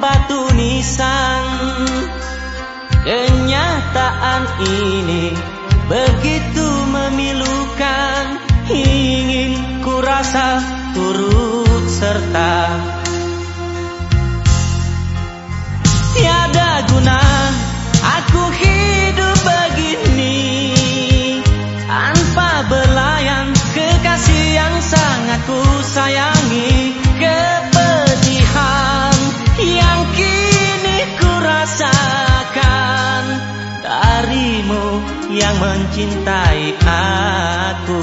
batu nisan. Kenyataan ini begitu memilukan Ingin ku rasa turut serta. Tiada guna aku hidup begini Tanpa belayan kekasih yang sangat ku sayangi mencintai aku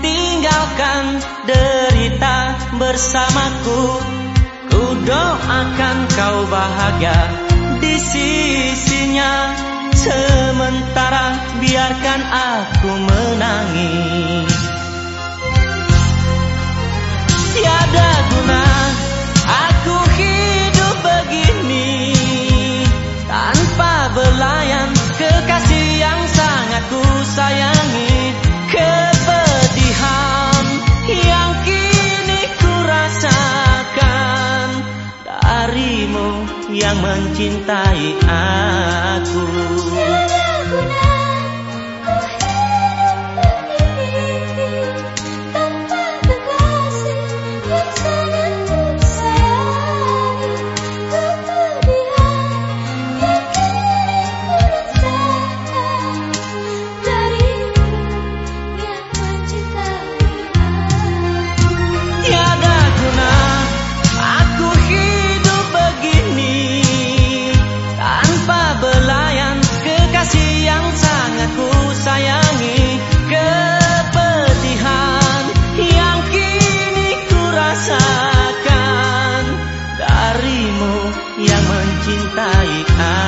tinggalkan derita bersamaku. Ku doakan kau bahagia di sisinya. Sementara biarkan aku menangis. Tiada yang mencintai aku. ได้ค่า